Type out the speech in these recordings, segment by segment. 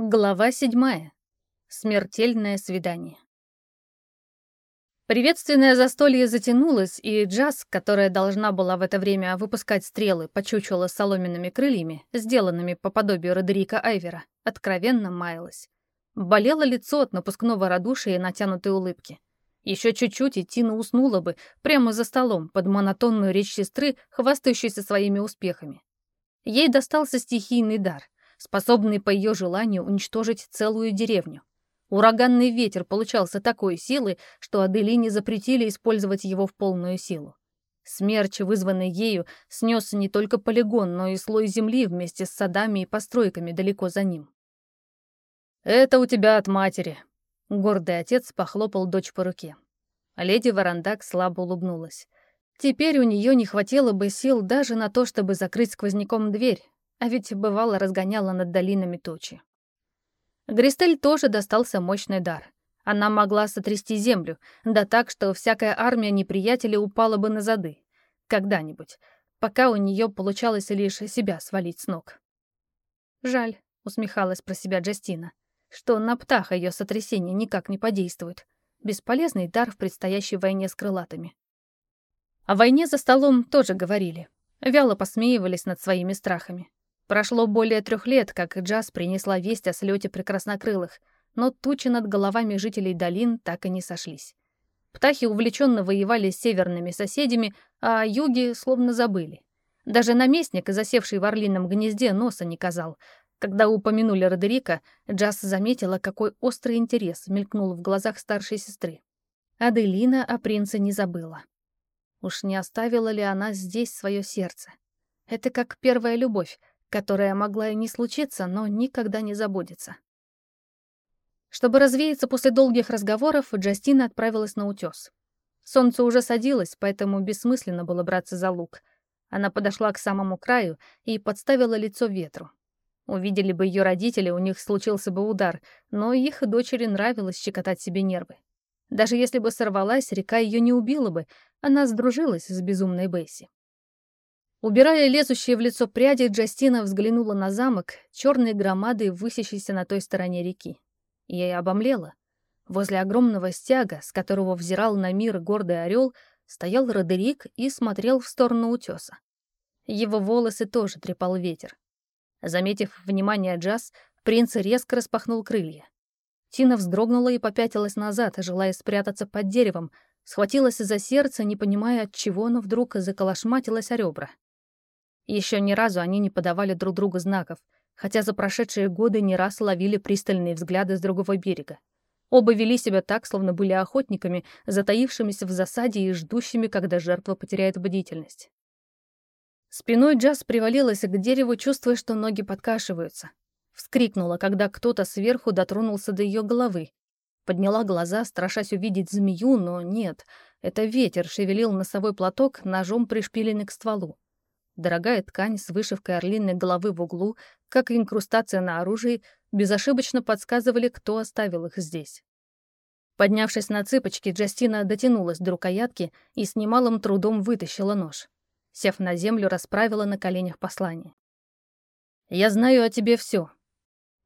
Глава седьмая. Смертельное свидание. Приветственное застолье затянулось, и Джаз, которая должна была в это время выпускать стрелы, почучила соломенными крыльями, сделанными по подобию Родерика Айвера, откровенно маялась. Болело лицо от напускного радушия и натянутой улыбки. Еще чуть-чуть, и Тина уснула бы прямо за столом под монотонную речь сестры, хвастающейся своими успехами. Ей достался стихийный дар — способный по ее желанию уничтожить целую деревню. Ураганный ветер получался такой силы, что Аделине запретили использовать его в полную силу. Смерч, вызванный ею, снес не только полигон, но и слой земли вместе с садами и постройками далеко за ним. «Это у тебя от матери», — гордый отец похлопал дочь по руке. Леди Варандак слабо улыбнулась. Теперь у нее не хватило бы сил даже на то, чтобы закрыть сквозняком дверь, а ведь бывало разгоняла над долинами тучи. Гристель тоже достался мощный дар. Она могла сотрясти землю, да так, что всякая армия неприятеля упала бы на зады. Когда-нибудь, пока у нее получалось лишь себя свалить с ног. «Жаль», — усмехалась про себя Джастина, что на птаха ее сотрясение никак не подействует. Бесполезный дар в предстоящей войне с крылатыми. О войне за столом тоже говорили. Вяло посмеивались над своими страхами. Прошло более трех лет, как Джаз принесла весть о слете прекраснокрылых, но тучи над головами жителей долин так и не сошлись. Птахи увлеченно воевали с северными соседями, а юги словно забыли. Даже наместник, засевший в орлином гнезде, носа не казал. Когда упомянули Родерика, Джаз заметила, какой острый интерес мелькнул в глазах старшей сестры. Аделина о принце не забыла. Уж не оставила ли она здесь свое сердце? Это как первая любовь, которая могла и не случиться, но никогда не забудется. Чтобы развеяться после долгих разговоров, Джастина отправилась на утес. Солнце уже садилось, поэтому бессмысленно было браться за лук. Она подошла к самому краю и подставила лицо ветру. Увидели бы ее родители, у них случился бы удар, но их дочери нравилось щекотать себе нервы. Даже если бы сорвалась, река ее не убила бы, она сдружилась с безумной Бесси. Убирая лезущие в лицо пряди, Джастина взглянула на замок, черные громады, высящиеся на той стороне реки. Ей обомлела. Возле огромного стяга, с которого взирал на мир гордый орел, стоял Родерик и смотрел в сторону утеса. Его волосы тоже трепал ветер. Заметив внимание Джаз, принц резко распахнул крылья. Тина вздрогнула и попятилась назад, желая спрятаться под деревом, схватилась за сердце, не понимая, от чего оно вдруг заколошматилось о ребра. Еще ни разу они не подавали друг другу знаков, хотя за прошедшие годы не раз ловили пристальные взгляды с другого берега. Оба вели себя так, словно были охотниками, затаившимися в засаде и ждущими, когда жертва потеряет бдительность. Спиной Джаз привалилась к дереву, чувствуя, что ноги подкашиваются. Вскрикнула, когда кто-то сверху дотронулся до ее головы. Подняла глаза, страшась увидеть змею, но нет. Это ветер шевелил носовой платок, ножом пришпиленный к стволу. Дорогая ткань с вышивкой орлиной головы в углу, как и инкрустация на оружии, безошибочно подсказывали, кто оставил их здесь. Поднявшись на цыпочки, Джастина дотянулась до рукоятки и с немалым трудом вытащила нож. Сев на землю, расправила на коленях послание. «Я знаю о тебе все»,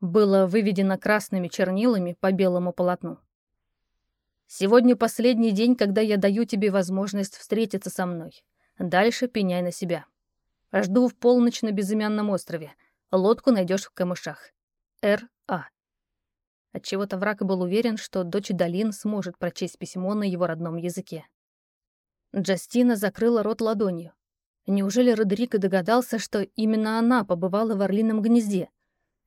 было выведено красными чернилами по белому полотну. «Сегодня последний день, когда я даю тебе возможность встретиться со мной. Дальше пеняй на себя». Жду в полночь на безымянном острове. Лодку найдешь в камышах. Р.А. Отчего-то враг был уверен, что дочь Долин сможет прочесть письмо на его родном языке. Джастина закрыла рот ладонью. Неужели Родерико догадался, что именно она побывала в орлином гнезде?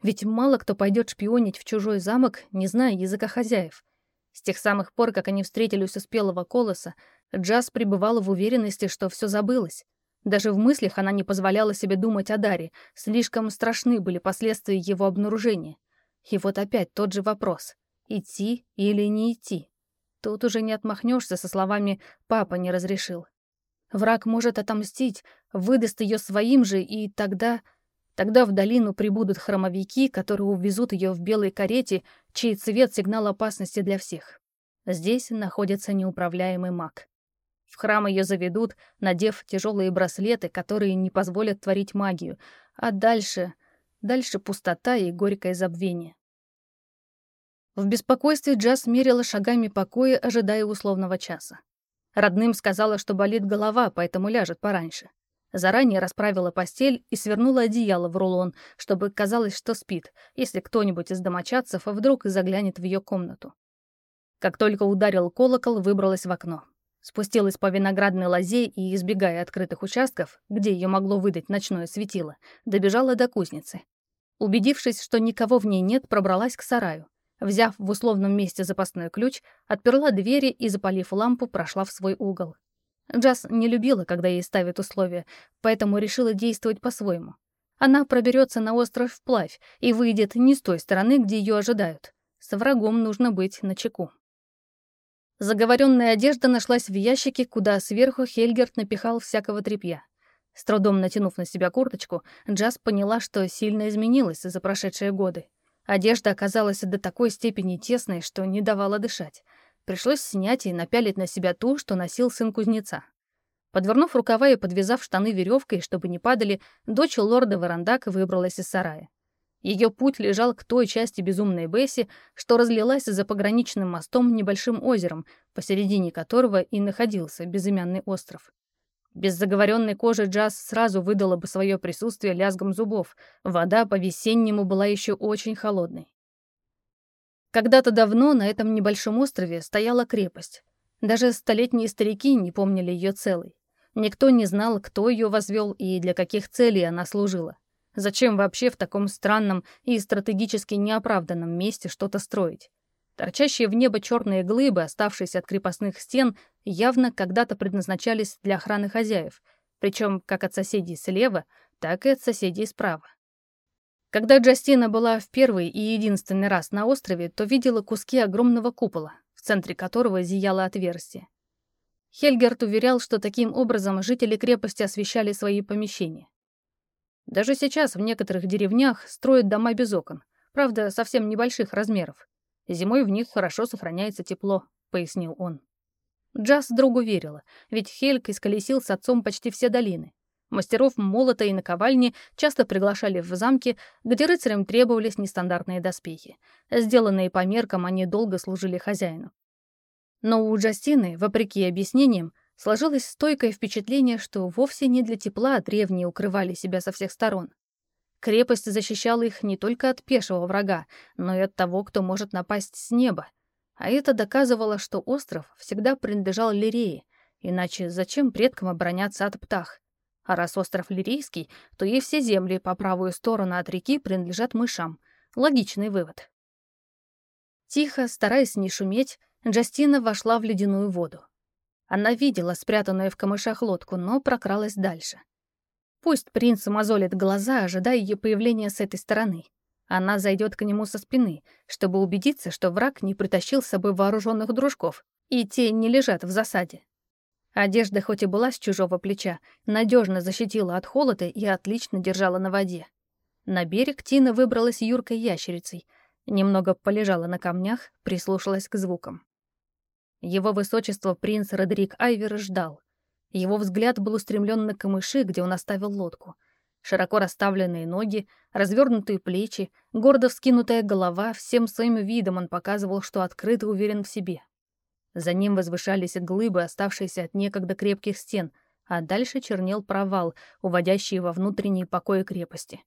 Ведь мало кто пойдет шпионить в чужой замок, не зная языка хозяев. С тех самых пор, как они встретились у спелого колоса, Джаз пребывала в уверенности, что все забылось. Даже в мыслях она не позволяла себе думать о Даре, слишком страшны были последствия его обнаружения. И вот опять тот же вопрос — идти или не идти? Тут уже не отмахнешься со словами «папа не разрешил». Враг может отомстить, выдаст ее своим же, и тогда... Тогда в долину прибудут хромовики, которые увезут ее в белой карете, чей цвет — сигнал опасности для всех. Здесь находится неуправляемый маг. В храм ее заведут, надев тяжелые браслеты, которые не позволят творить магию. А дальше... Дальше пустота и горькое забвение. В беспокойстве Джаз мерила шагами покоя, ожидая условного часа. Родным сказала, что болит голова, поэтому ляжет пораньше. Заранее расправила постель и свернула одеяло в рулон, чтобы казалось, что спит, если кто-нибудь из домочадцев вдруг заглянет в ее комнату. Как только ударил колокол, выбралась в окно. Спустилась по виноградной лозе и, избегая открытых участков, где ее могло выдать ночное светило, добежала до кузницы. Убедившись, что никого в ней нет, пробралась к сараю. Взяв в условном месте запасной ключ, отперла двери и, запалив лампу, прошла в свой угол. Джаз не любила, когда ей ставят условия, поэтому решила действовать по-своему. Она проберется на остров вплавь и выйдет не с той стороны, где ее ожидают. С врагом нужно быть начеку. Заговоренная одежда нашлась в ящике, куда сверху Хельгерт напихал всякого тряпья. С трудом натянув на себя курточку, Джаз поняла, что сильно изменилась за прошедшие годы. Одежда оказалась до такой степени тесной, что не давала дышать. Пришлось снять и напялить на себя ту, что носил сын кузнеца. Подвернув рукава и подвязав штаны веревкой, чтобы не падали, дочь лорда Варандак выбралась из сарая. Ее путь лежал к той части безумной Бесси, что разлилась за пограничным мостом небольшим озером, посередине которого и находился безымянный остров. Без заговоренной кожи Джаз сразу выдала бы свое присутствие лязгом зубов. Вода по-весеннему была еще очень холодной. Когда-то давно на этом небольшом острове стояла крепость. Даже столетние старики не помнили ее целой. Никто не знал, кто ее возвел и для каких целей она служила. Зачем вообще в таком странном и стратегически неоправданном месте что-то строить? Торчащие в небо черные глыбы, оставшиеся от крепостных стен, явно когда-то предназначались для охраны хозяев, причем как от соседей слева, так и от соседей справа. Когда Джастина была в первый и единственный раз на острове, то видела куски огромного купола, в центре которого зияло отверстие. Хельгерт уверял, что таким образом жители крепости освещали свои помещения. Даже сейчас в некоторых деревнях строят дома без окон, правда, совсем небольших размеров. Зимой в них хорошо сохраняется тепло, пояснил он. Джаз другу верила, ведь Хельк исколесил с отцом почти все долины. Мастеров молота и наковальни часто приглашали в замки, где рыцарям требовались нестандартные доспехи. Сделанные по меркам, они долго служили хозяину. Но у Джастины, вопреки объяснениям, сложилось стойкое впечатление, что вовсе не для тепла древние укрывали себя со всех сторон. Крепость защищала их не только от пешего врага, но и от того, кто может напасть с неба. А это доказывало, что остров всегда принадлежал Лирее, иначе зачем предкам обороняться от птах? А раз остров Лирийский, то и все земли по правую сторону от реки принадлежат мышам. Логичный вывод. Тихо, стараясь не шуметь, Джастина вошла в ледяную воду. Она видела спрятанную в камышах лодку, но прокралась дальше. Пусть принц мозолит глаза, ожидая ее появления с этой стороны. Она зайдет к нему со спины, чтобы убедиться, что враг не притащил с собой вооруженных дружков, и те не лежат в засаде. Одежда хоть и была с чужого плеча, надежно защитила от холода и отлично держала на воде. На берег Тина выбралась юркой ящерицей, немного полежала на камнях, прислушалась к звукам. Его высочество принц Родерик Айвер ждал. Его взгляд был устремлен на камыши, где он оставил лодку. Широко расставленные ноги, развернутые плечи, гордо вскинутая голова, всем своим видом он показывал, что открыт и уверен в себе. За ним возвышались глыбы, оставшиеся от некогда крепких стен, а дальше чернел провал, уводящий во внутренние покои крепости.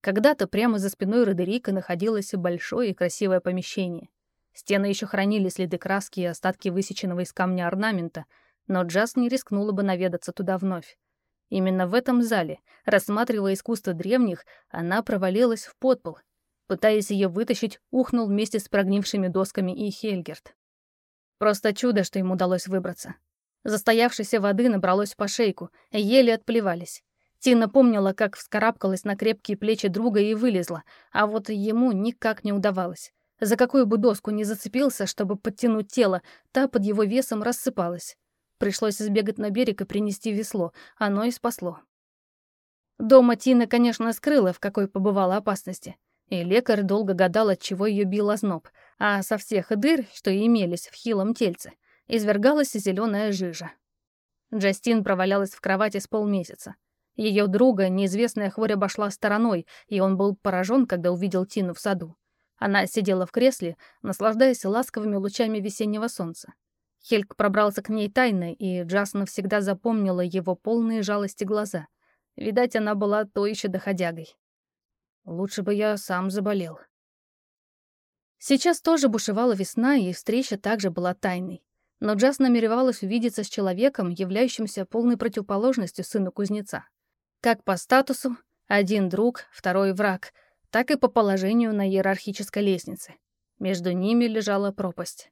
Когда-то прямо за спиной Родерика находилось большое и красивое помещение. Стены еще хранили следы краски и остатки высеченного из камня орнамента — но Джаз не рискнула бы наведаться туда вновь. Именно в этом зале, рассматривая искусство древних, она провалилась в подпол. Пытаясь ее вытащить, ухнул вместе с прогнившими досками и Хельгерт. Просто чудо, что им удалось выбраться. Застоявшейся воды набралось по шейку, еле отплевались. Тина помнила, как вскарабкалась на крепкие плечи друга и вылезла, а вот ему никак не удавалось. За какую бы доску не зацепился, чтобы подтянуть тело, та под его весом рассыпалась. Пришлось сбегать на берег и принести весло. Оно и спасло. Дома Тина, конечно, скрыла, в какой побывала опасности. И лекарь долго гадал, от чего ее бил озноб. А со всех дыр, что имелись в хилом тельце, извергалась зеленая жижа. Джастин провалялась в кровати с полмесяца. Ее друга неизвестная хворь обошла стороной, и он был поражен, когда увидел Тину в саду. Она сидела в кресле, наслаждаясь ласковыми лучами весеннего солнца. Хельк пробрался к ней тайно, и Джаз навсегда запомнила его полные жалости глаза. Видать, она была то еще доходягой. Лучше бы я сам заболел. Сейчас тоже бушевала весна, и встреча также была тайной. Но Джаз намеревалась увидеться с человеком, являющимся полной противоположностью сыну кузнеца. Как по статусу, один друг, второй враг, так и по положению на иерархической лестнице. Между ними лежала пропасть.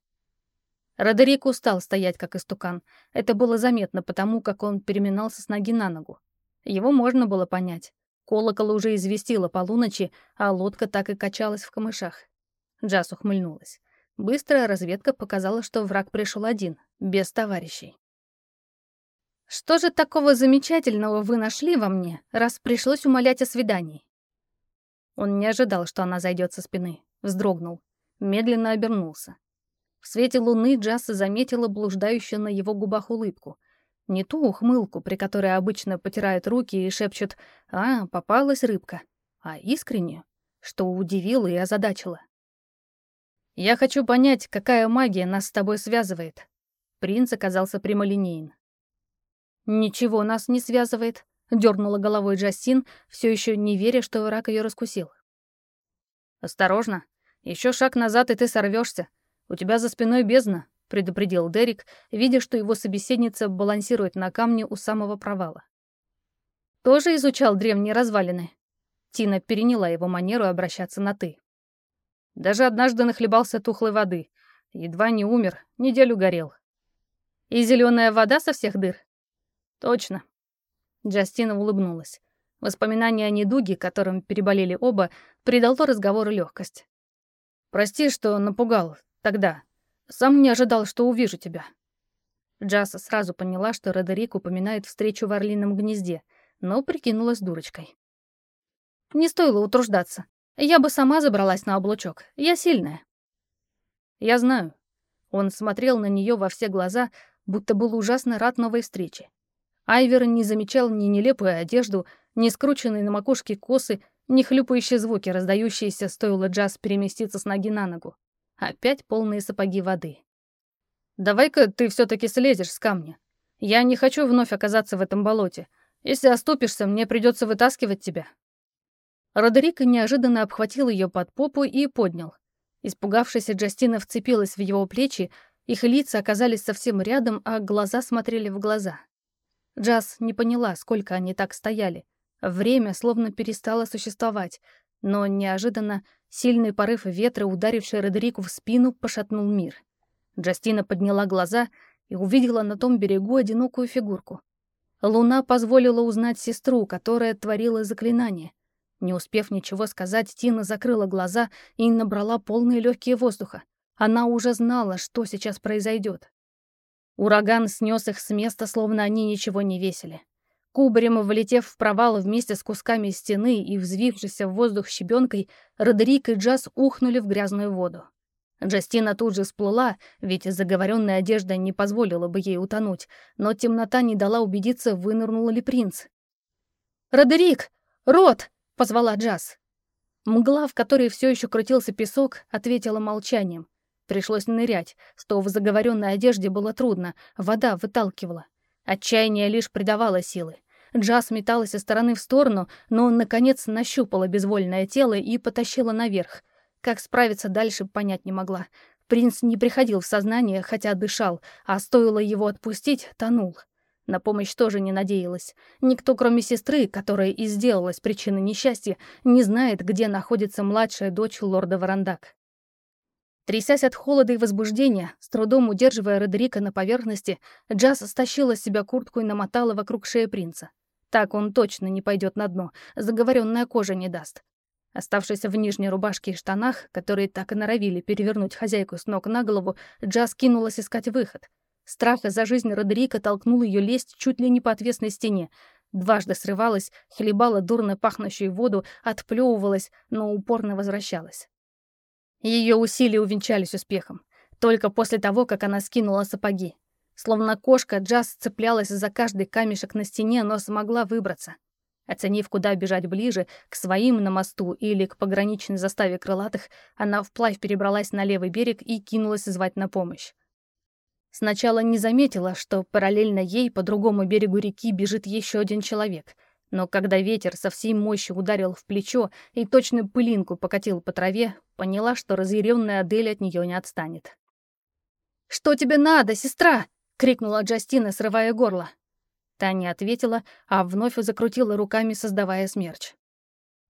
Родерик устал стоять, как истукан. Это было заметно потому, как он переминался с ноги на ногу. Его можно было понять. Колокол уже известила полуночи, а лодка так и качалась в камышах. Джаз ухмыльнулась. Быстрая разведка показала, что враг пришел один, без товарищей. «Что же такого замечательного вы нашли во мне, раз пришлось умолять о свидании?» Он не ожидал, что она зайдет со спины. Вздрогнул. Медленно обернулся. В свете луны Джасса заметила блуждающую на его губах улыбку. Не ту ухмылку, при которой обычно потирают руки и шепчут «А, попалась рыбка», а искреннюю, что удивило и озадачило. «Я хочу понять, какая магия нас с тобой связывает». Принц оказался прямолинеен. «Ничего нас не связывает», — дернула головой Джастин, все еще не веря, что враг ее раскусил. «Осторожно. Еще шаг назад, и ты сорвешься. «У тебя за спиной бездна», — предупредил Дерек, видя, что его собеседница балансирует на камне у самого провала. «Тоже изучал древние развалины?» Тина переняла его манеру обращаться на «ты». Даже однажды нахлебался тухлой воды. Едва не умер, неделю горел. «И зеленая вода со всех дыр?» «Точно». Джастина улыбнулась. Воспоминание о недуге, которым переболели оба, придало разговору легкость. «Прости, что напугал. Тогда. Сам не ожидал, что увижу тебя». Джаз сразу поняла, что Родерик упоминает встречу в Орлином гнезде, но прикинулась дурочкой. «Не стоило утруждаться. Я бы сама забралась на облучок. Я сильная». «Я знаю». Он смотрел на нее во все глаза, будто был ужасно рад новой встрече. Айвер не замечал ни нелепую одежду, ни скрученные на макушке косы, ни хлюпающие звуки, раздающиеся, стоило Джаз переместиться с ноги на ногу. Опять полные сапоги воды. «Давай-ка ты все-таки слезешь с камня. Я не хочу вновь оказаться в этом болоте. Если оступишься, мне придется вытаскивать тебя». Родерика неожиданно обхватил ее под попу и поднял. Испугавшаяся Джастина вцепилась в его плечи, их лица оказались совсем рядом, а глаза смотрели в глаза. Джаз не поняла, сколько они так стояли. Время словно перестало существовать, но неожиданно Сильный порыв ветра, ударивший Родерику в спину, пошатнул мир. Джастина подняла глаза и увидела на том берегу одинокую фигурку. Луна позволила узнать сестру, которая творила заклинание. Не успев ничего сказать, Тина закрыла глаза и набрала полные легкие воздуха. Она уже знала, что сейчас произойдет. Ураган снес их с места, словно они ничего не весили. Кубарем влетев в провал вместе с кусками стены и взвившийся в воздух щебенкой, Родерик и Джаз ухнули в грязную воду. Джастина тут же всплыла, ведь заговоренная одежда не позволила бы ей утонуть, но темнота не дала убедиться, вынырнул ли принц. «Родерик! Рот!» — позвала Джаз. Мгла, в которой все еще крутился песок, ответила молчанием. Пришлось нырять, что в заговоренной одежде было трудно, вода выталкивала. Отчаяние лишь придавало силы. Джаз металась из стороны в сторону, но, наконец, нащупала безвольное тело и потащила наверх. Как справиться дальше, понять не могла. Принц не приходил в сознание, хотя дышал, а стоило его отпустить, тонул. На помощь тоже не надеялась. Никто, кроме сестры, которая и сделалась причиной несчастья, не знает, где находится младшая дочь лорда Варандак. Трясясь от холода и возбуждения, с трудом удерживая Родерика на поверхности, Джаз стащила с себя куртку и намотала вокруг шеи принца. Так он точно не пойдет на дно, заговоренная кожа не даст. Оставшись в нижней рубашке и штанах, которые так и норовили перевернуть хозяйку с ног на голову, Джаз кинулась искать выход. Страх за жизнь Родерика толкнул ее лезть чуть ли не по отвесной стене. Дважды срывалась, хлебала дурно пахнущую воду, отплевывалась, но упорно возвращалась. Ее усилия увенчались успехом. Только после того, как она скинула сапоги. Словно кошка, Джаз цеплялась за каждый камешек на стене, но смогла выбраться. Оценив, куда бежать ближе, к своим на мосту или к пограничной заставе крылатых, она вплавь перебралась на левый берег и кинулась звать на помощь. Сначала не заметила, что параллельно ей по другому берегу реки бежит еще один человек. Но когда ветер со всей мощью ударил в плечо и точную пылинку покатил по траве, поняла, что разъяренная Адель от нее не отстанет. «Что тебе надо, сестра?» — крикнула Джастина, срывая горло. Та не ответила, а вновь закрутила руками, создавая смерч.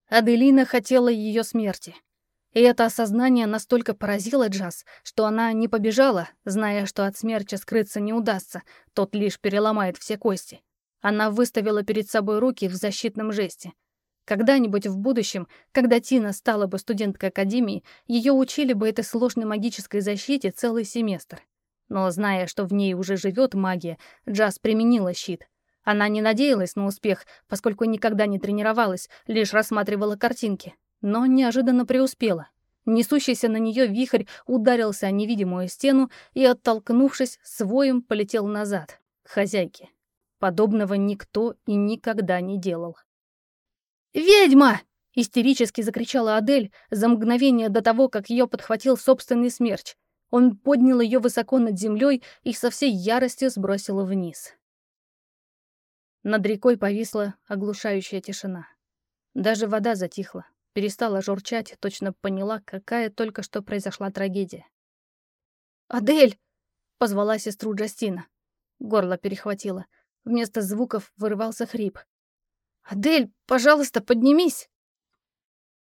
Аделина хотела ее смерти. И это осознание настолько поразило Джаз, что она не побежала, зная, что от смерча скрыться не удастся, тот лишь переломает все кости. Она выставила перед собой руки в защитном жесте. Когда-нибудь в будущем, когда Тина стала бы студенткой академии, ее учили бы этой сложной магической защите целый семестр. Но зная, что в ней уже живет магия, Джаз применила щит — она не надеялась на успех, поскольку никогда не тренировалась, лишь рассматривала картинки. Но неожиданно преуспела. Несущийся на нее вихрь ударился о невидимую стену и, оттолкнувшись, своим полетел назад, к хозяйке. Подобного никто и никогда не делал. «Ведьма!» — истерически закричала Адель за мгновение до того, как ее подхватил собственный смерч. Он поднял ее высоко над землей и со всей яростью сбросил вниз. Над рекой повисла оглушающая тишина. Даже вода затихла, перестала журчать, точно поняла, какая только что произошла трагедия. «Адель!» — позвала сестру Джастина. Горло перехватило. Вместо звуков вырывался хрип. «Адель, пожалуйста, поднимись!»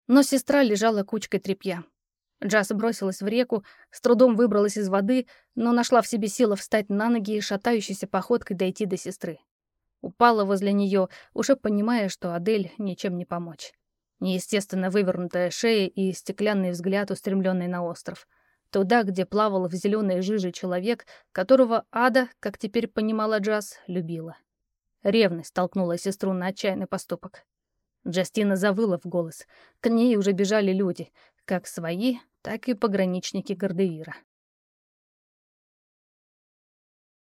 Но сестра лежала кучкой тряпья. Джаз бросилась в реку, с трудом выбралась из воды, но нашла в себе силы встать на ноги и шатающейся походкой дойти до сестры. Упала возле нее, уже понимая, что Адель ничем не помочь. Неестественно вывернутая шея и стеклянный взгляд, устремленный на остров. Туда, где плавал в зеленой жиже человек, которого Ада, как теперь понимала Джаз, любила. Ревность толкнула сестру на отчаянный поступок. Джастина завыла в голос. К ней уже бежали люди, как свои, так и пограничники Гордеира.